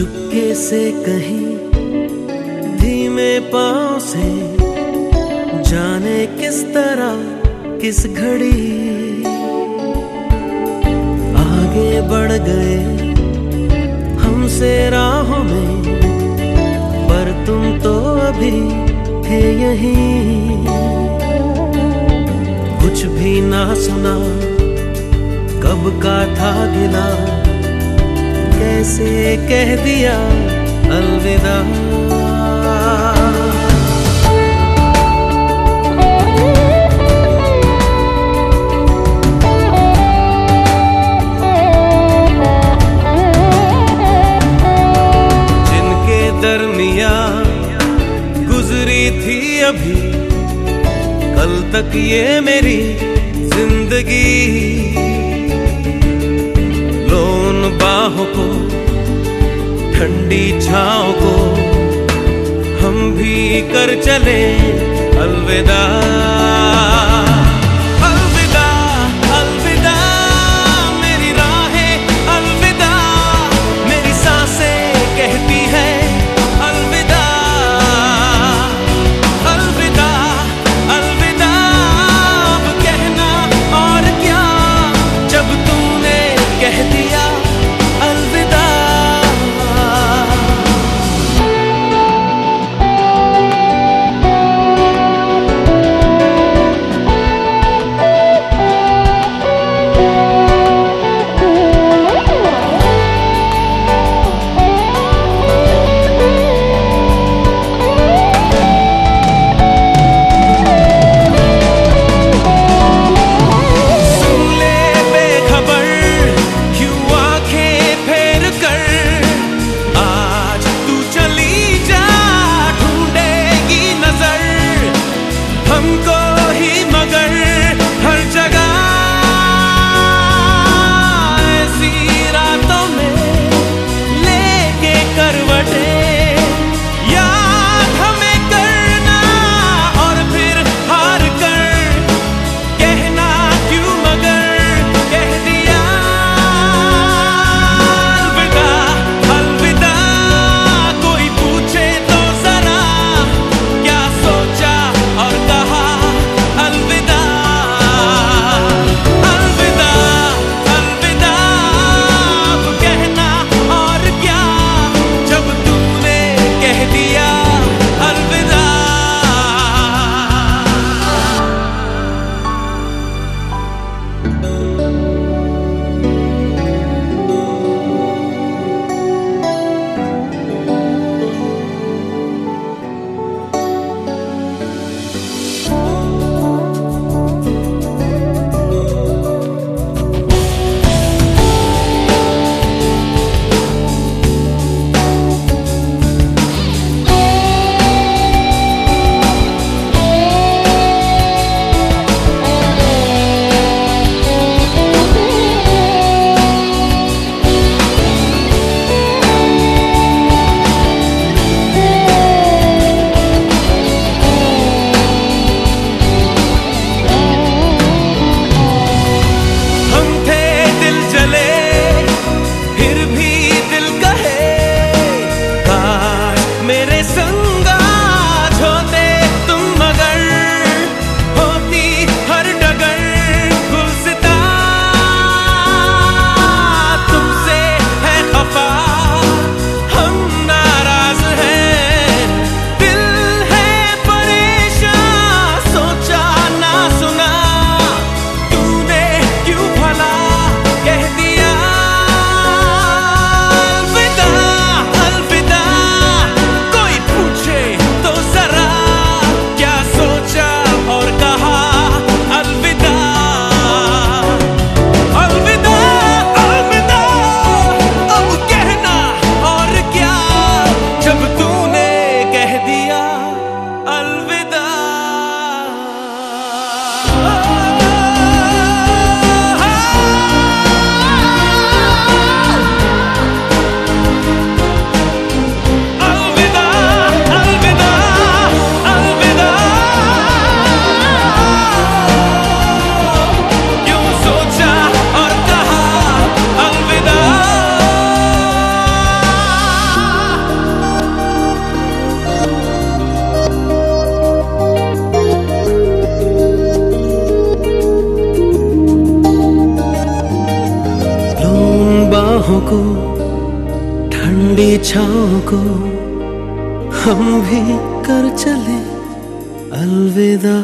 से कहीं धीमे पाँव से जाने किस तरह किस घड़ी आगे बढ़ गए हमसे राहों में, पर तुम तो अभी थे यहीं। कुछ भी ना सुना, कब का था गिला। कैसे कह दिया अलविदा। जिनके दरमिया गुजरी थी अभी कल तक ये मेरी ज़िंदगी। लोन बाहों को ठंडी छाओ को हम भी कर चले अलविदा। बाहों को ठंडी छाओं को हम भी कर चले अलविदा।